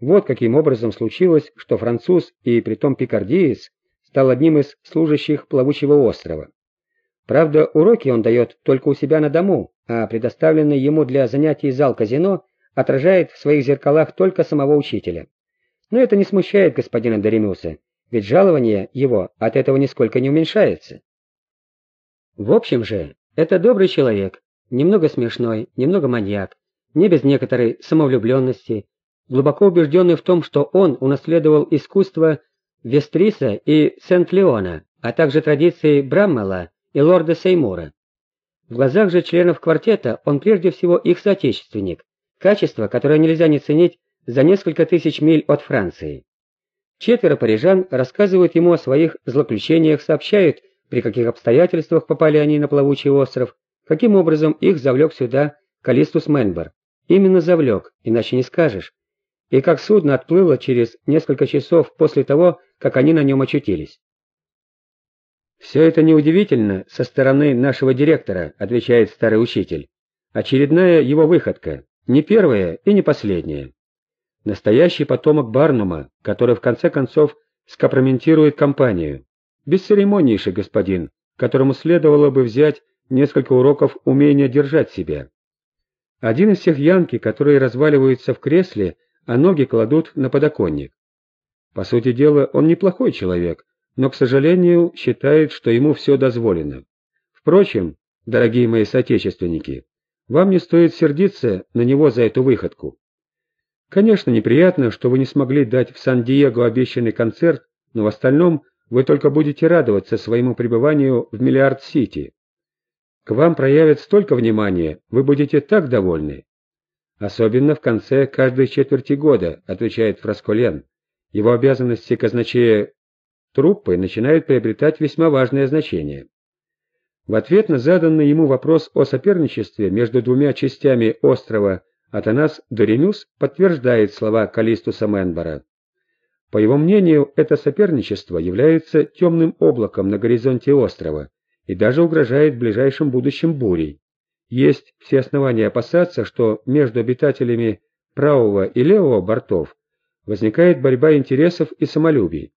Вот каким образом случилось, что француз и притом пикардиец стал одним из служащих плавучего острова. Правда, уроки он дает только у себя на дому, а предоставленный ему для занятий зал казино отражает в своих зеркалах только самого учителя. Но это не смущает господина Доремюса, ведь жалование его от этого нисколько не уменьшается. В общем же, это добрый человек, немного смешной, немного маньяк, не без некоторой самовлюбленности, глубоко убежденный в том, что он унаследовал искусство Вестриса и Сент-Леона, а также традиции Браммела и лорда Сеймура. В глазах же членов квартета он прежде всего их соотечественник, качество, которое нельзя не ценить за несколько тысяч миль от Франции. Четверо парижан рассказывают ему о своих злоключениях, сообщают, при каких обстоятельствах попали они на плавучий остров, каким образом их завлек сюда Калистус Менбер. Именно завлек, иначе не скажешь. И как судно отплыло через несколько часов после того, как они на нем очутились. «Все это неудивительно со стороны нашего директора», — отвечает старый учитель. «Очередная его выходка, не первая и не последняя. Настоящий потомок Барнума, который в конце концов скомпрометирует компанию. Бесцеремоннейший господин, которому следовало бы взять несколько уроков умения держать себя. Один из тех янки, которые разваливаются в кресле, а ноги кладут на подоконник. По сути дела, он неплохой человек, но, к сожалению, считает, что ему все дозволено. Впрочем, дорогие мои соотечественники, вам не стоит сердиться на него за эту выходку. Конечно, неприятно, что вы не смогли дать в Сан-Диего обещанный концерт, но в остальном вы только будете радоваться своему пребыванию в Миллиард-Сити. К вам проявят столько внимания, вы будете так довольны. Особенно в конце каждой четверти года, отвечает Фрасколен. Его обязанности казначея труппы начинают приобретать весьма важное значение. В ответ на заданный ему вопрос о соперничестве между двумя частями острова Атанас Доремюс подтверждает слова Калистуса Менбара. По его мнению, это соперничество является темным облаком на горизонте острова и даже угрожает в ближайшем будущем бурей. Есть все основания опасаться, что между обитателями правого и левого бортов возникает борьба интересов и самолюбий.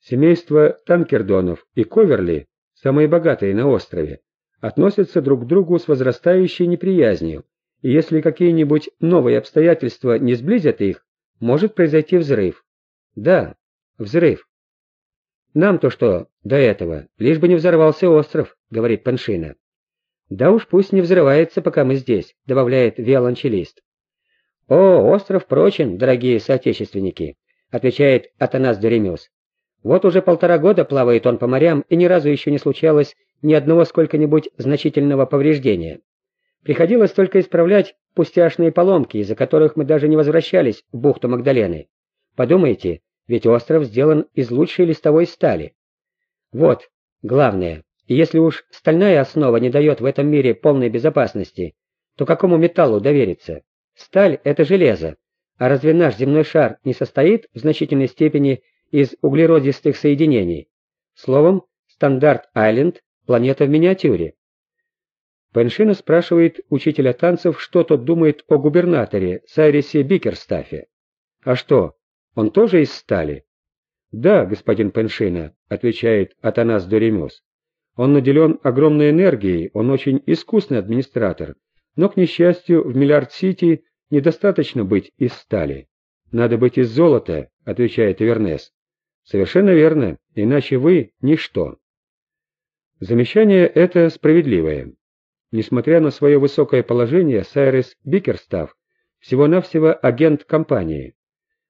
Семейство Танкердонов и Коверли, самые богатые на острове, относятся друг к другу с возрастающей неприязнью, и если какие-нибудь новые обстоятельства не сблизят их, может произойти взрыв. Да, взрыв. Нам-то что до этого, лишь бы не взорвался остров, говорит Паншина. Да уж пусть не взрывается, пока мы здесь, добавляет виолончелист. О, остров прочен, дорогие соотечественники, отвечает Атанас Деремес. Вот уже полтора года плавает он по морям, и ни разу еще не случалось ни одного сколько-нибудь значительного повреждения. Приходилось только исправлять пустяшные поломки, из-за которых мы даже не возвращались в бухту Магдалены. Подумайте, ведь остров сделан из лучшей листовой стали. Вот, главное, и если уж стальная основа не дает в этом мире полной безопасности, то какому металлу довериться? Сталь — это железо, а разве наш земной шар не состоит в значительной степени из углеродистых соединений. Словом, Стандарт-Айленд – планета в миниатюре. Пеншина спрашивает учителя танцев, что тот думает о губернаторе Сайрисе Бикерстафе. «А что, он тоже из стали?» «Да, господин Пеншина», — отвечает Атанас Доремес. «Он наделен огромной энергией, он очень искусный администратор, но, к несчастью, в Миллиард-Сити недостаточно быть из стали. Надо быть из золота», — отвечает Вернес. Совершенно верно, иначе вы – ничто. Замечание это справедливое. Несмотря на свое высокое положение, Сайрес Бикерстав всего-навсего агент компании.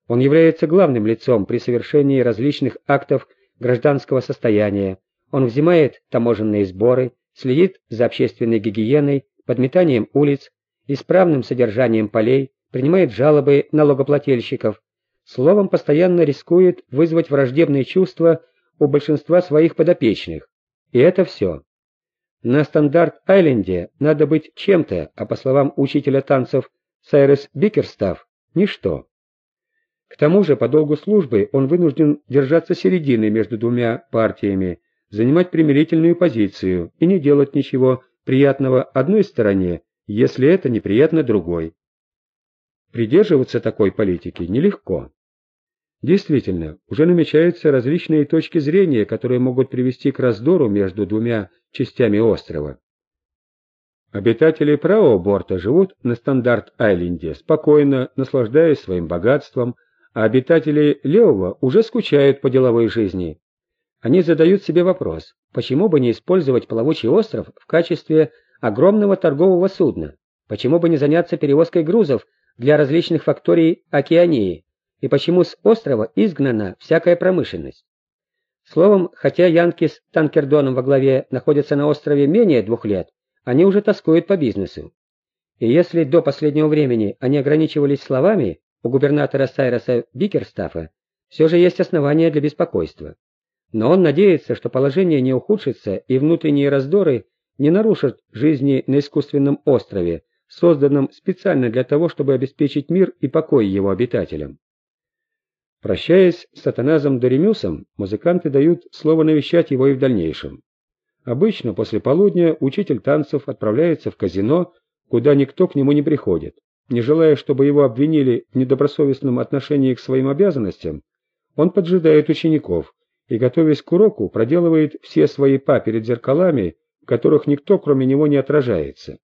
Он является главным лицом при совершении различных актов гражданского состояния, он взимает таможенные сборы, следит за общественной гигиеной, подметанием улиц, исправным содержанием полей, принимает жалобы налогоплательщиков, словом, постоянно рискует вызвать враждебные чувства у большинства своих подопечных. И это все. На Стандарт-Айленде надо быть чем-то, а по словам учителя танцев Сайрес Бикерстав, ничто. К тому же по долгу службы он вынужден держаться середины между двумя партиями, занимать примирительную позицию и не делать ничего приятного одной стороне, если это неприятно другой. Придерживаться такой политики нелегко. Действительно, уже намечаются различные точки зрения, которые могут привести к раздору между двумя частями острова. Обитатели правого борта живут на Стандарт-Айленде, спокойно наслаждаясь своим богатством, а обитатели левого уже скучают по деловой жизни. Они задают себе вопрос, почему бы не использовать плавучий остров в качестве огромного торгового судна, почему бы не заняться перевозкой грузов для различных факторий Океании, и почему с острова изгнана всякая промышленность. Словом, хотя Янки с Танкердоном во главе находятся на острове менее двух лет, они уже тоскуют по бизнесу. И если до последнего времени они ограничивались словами, у губернатора Сайроса Бикерстафа все же есть основания для беспокойства. Но он надеется, что положение не ухудшится и внутренние раздоры не нарушат жизни на искусственном острове, созданном специально для того, чтобы обеспечить мир и покой его обитателям. Прощаясь с Атаназом Доремюсом, музыканты дают слово навещать его и в дальнейшем. Обычно после полудня учитель танцев отправляется в казино, куда никто к нему не приходит. Не желая, чтобы его обвинили в недобросовестном отношении к своим обязанностям, он поджидает учеников и, готовясь к уроку, проделывает все свои па перед зеркалами, в которых никто, кроме него, не отражается.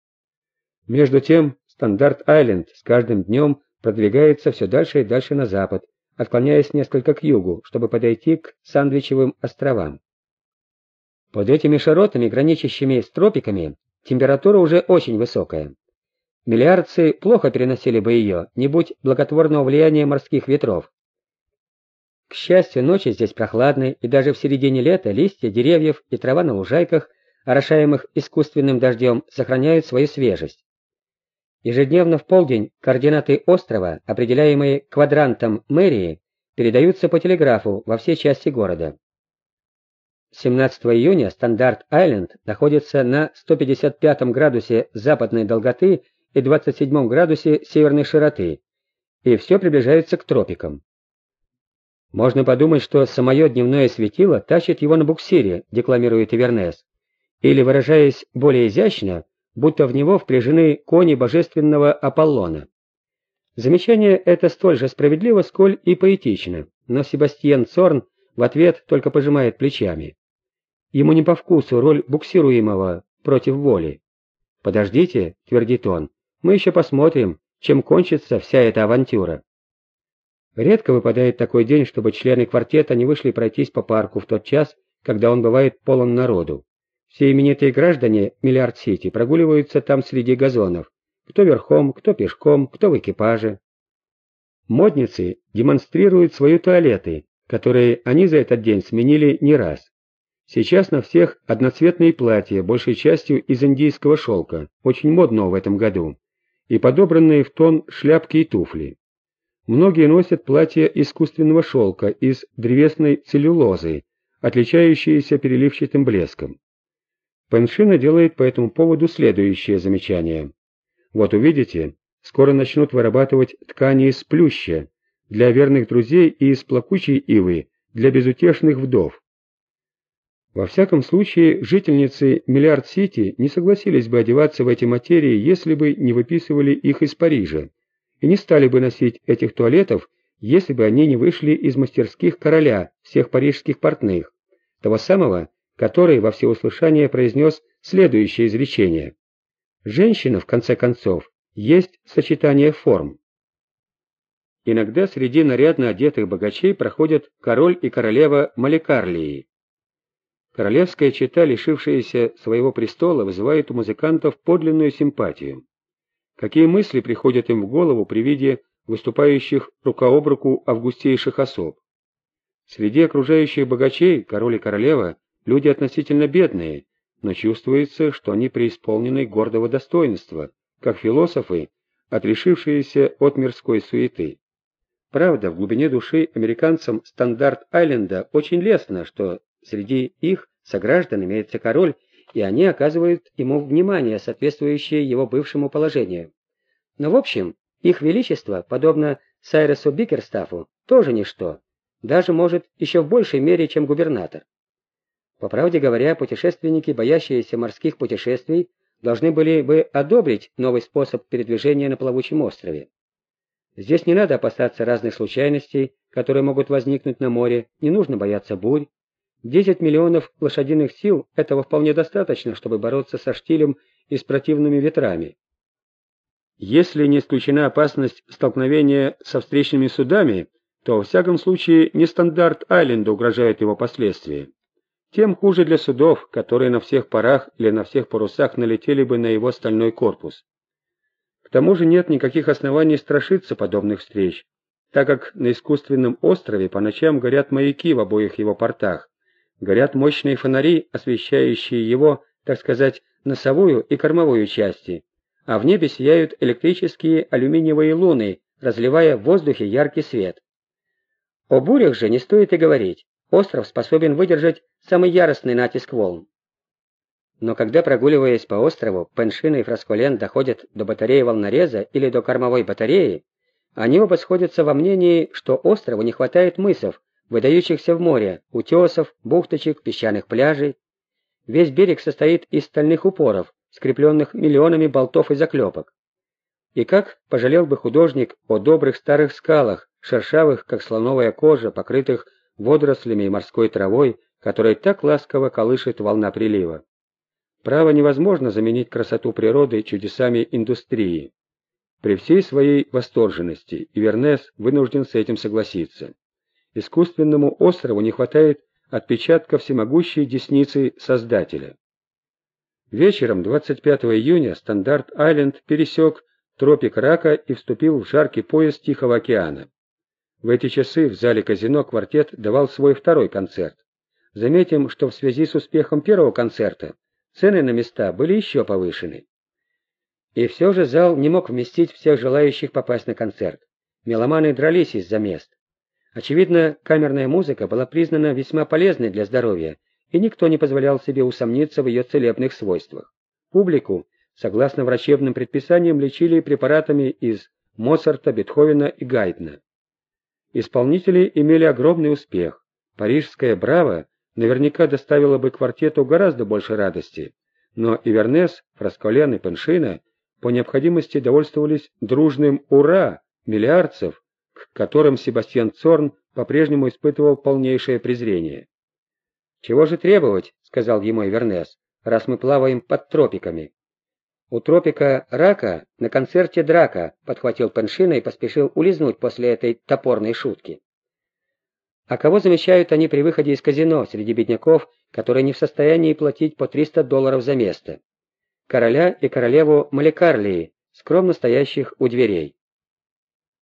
Между тем, Стандарт-Айленд с каждым днем продвигается все дальше и дальше на запад, отклоняясь несколько к югу, чтобы подойти к Сандвичевым островам. Под этими широтами, граничащими с тропиками, температура уже очень высокая. Миллиардцы плохо переносили бы ее, не будь благотворного влияния морских ветров. К счастью, ночи здесь прохладны, и даже в середине лета листья деревьев и трава на лужайках, орошаемых искусственным дождем, сохраняют свою свежесть. Ежедневно в полдень координаты острова, определяемые квадрантом мэрии, передаются по телеграфу во все части города. 17 июня Стандарт-Айленд находится на 155 градусе западной долготы и 27 градусе северной широты, и все приближается к тропикам. Можно подумать, что самое дневное светило тащит его на буксире, декламирует Ивернес, или, выражаясь более изящно, будто в него впряжены кони божественного Аполлона. Замечание это столь же справедливо, сколь и поэтично, но Себастьян Цорн в ответ только пожимает плечами. Ему не по вкусу роль буксируемого против воли. «Подождите», — твердит он, — «мы еще посмотрим, чем кончится вся эта авантюра». Редко выпадает такой день, чтобы члены квартета не вышли пройтись по парку в тот час, когда он бывает полон народу. Все именитые граждане Миллиард-Сити прогуливаются там среди газонов. Кто верхом, кто пешком, кто в экипаже. Модницы демонстрируют свои туалеты, которые они за этот день сменили не раз. Сейчас на всех одноцветные платья, большей частью из индийского шелка, очень модного в этом году, и подобранные в тон шляпки и туфли. Многие носят платья искусственного шелка из древесной целлюлозы, отличающиеся переливчатым блеском. Пеншина делает по этому поводу следующее замечание. Вот увидите, скоро начнут вырабатывать ткани из плюща для верных друзей и из плакучей ивы для безутешных вдов. Во всяком случае, жительницы Миллиард-Сити не согласились бы одеваться в эти материи, если бы не выписывали их из Парижа, и не стали бы носить этих туалетов, если бы они не вышли из мастерских короля всех парижских портных, того самого, который во всеуслышание произнес следующее изречение. Женщина, в конце концов, есть сочетание форм. Иногда среди нарядно одетых богачей проходят король и королева Маликарлии. Королевская чета, лишившаяся своего престола, вызывает у музыкантов подлинную симпатию. Какие мысли приходят им в голову при виде выступающих рука об руку августейших особ? Среди окружающих богачей король и королева Люди относительно бедные, но чувствуется, что они преисполнены гордого достоинства, как философы, отрешившиеся от мирской суеты. Правда, в глубине души американцам Стандарт-Айленда очень лестно, что среди их сограждан имеется король, и они оказывают ему внимание, соответствующее его бывшему положению. Но в общем, их величество, подобно Сайресу Бикерстафу, тоже ничто, даже может еще в большей мере, чем губернатор. По правде говоря, путешественники, боящиеся морских путешествий, должны были бы одобрить новый способ передвижения на плавучем острове. Здесь не надо опасаться разных случайностей, которые могут возникнуть на море, не нужно бояться бурь. 10 миллионов лошадиных сил – этого вполне достаточно, чтобы бороться со штилем и с противными ветрами. Если не исключена опасность столкновения со встречными судами, то, во всяком случае, не стандарт Айленда угрожает его последствия. Тем хуже для судов, которые на всех парах или на всех парусах налетели бы на его стальной корпус. К тому же нет никаких оснований страшиться подобных встреч, так как на искусственном острове по ночам горят маяки в обоих его портах, горят мощные фонари, освещающие его, так сказать, носовую и кормовую части, а в небе сияют электрические алюминиевые луны, разливая в воздухе яркий свет. О бурях же не стоит и говорить. Остров способен выдержать самый яростный натиск волн. Но когда, прогуливаясь по острову, Пеншин и Фрасколен доходят до батареи волнореза или до кормовой батареи, они оба сходятся во мнении, что острову не хватает мысов, выдающихся в море, утесов, бухточек, песчаных пляжей. Весь берег состоит из стальных упоров, скрепленных миллионами болтов и заклепок. И как пожалел бы художник о добрых старых скалах, шершавых, как слоновая кожа, покрытых водорослями и морской травой, которой так ласково колышет волна прилива. Право невозможно заменить красоту природы чудесами индустрии. При всей своей восторженности Ивернес вынужден с этим согласиться. Искусственному острову не хватает отпечатка всемогущей десницы Создателя. Вечером 25 июня Стандарт-Айленд пересек тропик Рака и вступил в жаркий пояс Тихого океана. В эти часы в зале казино квартет давал свой второй концерт. Заметим, что в связи с успехом первого концерта цены на места были еще повышены. И все же зал не мог вместить всех желающих попасть на концерт. Меломаны дрались из-за мест. Очевидно, камерная музыка была признана весьма полезной для здоровья и никто не позволял себе усомниться в ее целебных свойствах. Публику, согласно врачебным предписаниям, лечили препаратами из Моцарта, Бетховена и Гайдна. Исполнители имели огромный успех. Парижская «Браво» наверняка доставила бы квартету гораздо больше радости, но Ивернес, Фрасколян и Пеншина по необходимости довольствовались дружным «Ура!» миллиардцев, к которым Себастьян Цорн по-прежнему испытывал полнейшее презрение. «Чего же требовать?» — сказал ему Эвернес, — «раз мы плаваем под тропиками». «У тропика рака на концерте драка», — подхватил Пеншина и поспешил улизнуть после этой топорной шутки. А кого замечают они при выходе из казино среди бедняков, которые не в состоянии платить по 300 долларов за место? Короля и королеву Маликарлии, скромно стоящих у дверей.